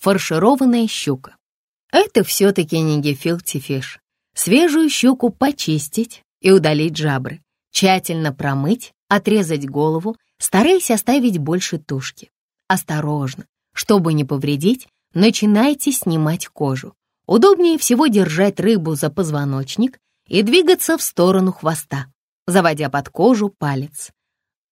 Фаршированная щука. Это все-таки не гефилти-фиш. Свежую щуку почистить и удалить жабры. Тщательно промыть, отрезать голову, стараясь оставить больше тушки. Осторожно, чтобы не повредить, начинайте снимать кожу. Удобнее всего держать рыбу за позвоночник и двигаться в сторону хвоста, заводя под кожу палец.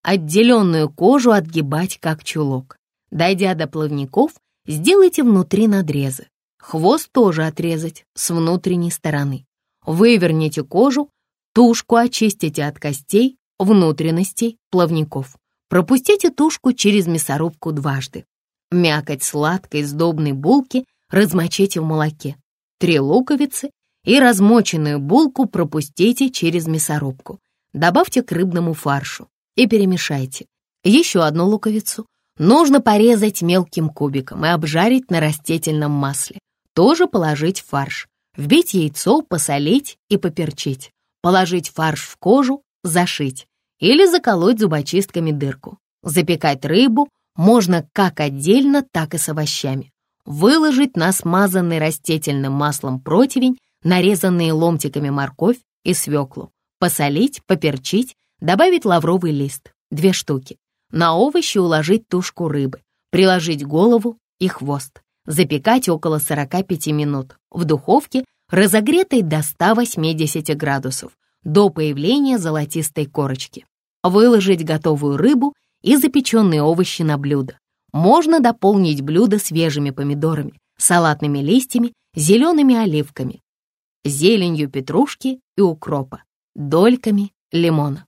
Отделенную кожу отгибать как чулок. Дойдя до плавников, сделайте внутри надрезы. Хвост тоже отрезать с внутренней стороны. Выверните кожу, тушку очистите от костей, внутренностей, плавников. Пропустите тушку через мясорубку дважды. Мякоть сладкой сдобной булки размочите в молоке. Три луковицы и размоченную булку пропустите через мясорубку. Добавьте к рыбному фаршу и перемешайте. Еще одну луковицу нужно порезать мелким кубиком и обжарить на растительном масле. Тоже положить фарш. Вбить яйцо, посолить и поперчить. Положить фарш в кожу, зашить или заколоть зубочистками дырку. Запекать рыбу можно как отдельно, так и с овощами. Выложить на смазанный растительным маслом противень нарезанные ломтиками морковь и свеклу. Посолить, поперчить, добавить лавровый лист, две штуки. На овощи уложить тушку рыбы, приложить голову и хвост. Запекать около 45 минут в духовке, разогретой до 180 градусов, до появления золотистой корочки. Выложить готовую рыбу и запеченные овощи на блюдо. Можно дополнить блюдо свежими помидорами, салатными листьями, зелеными оливками, зеленью петрушки и укропа, дольками лимона.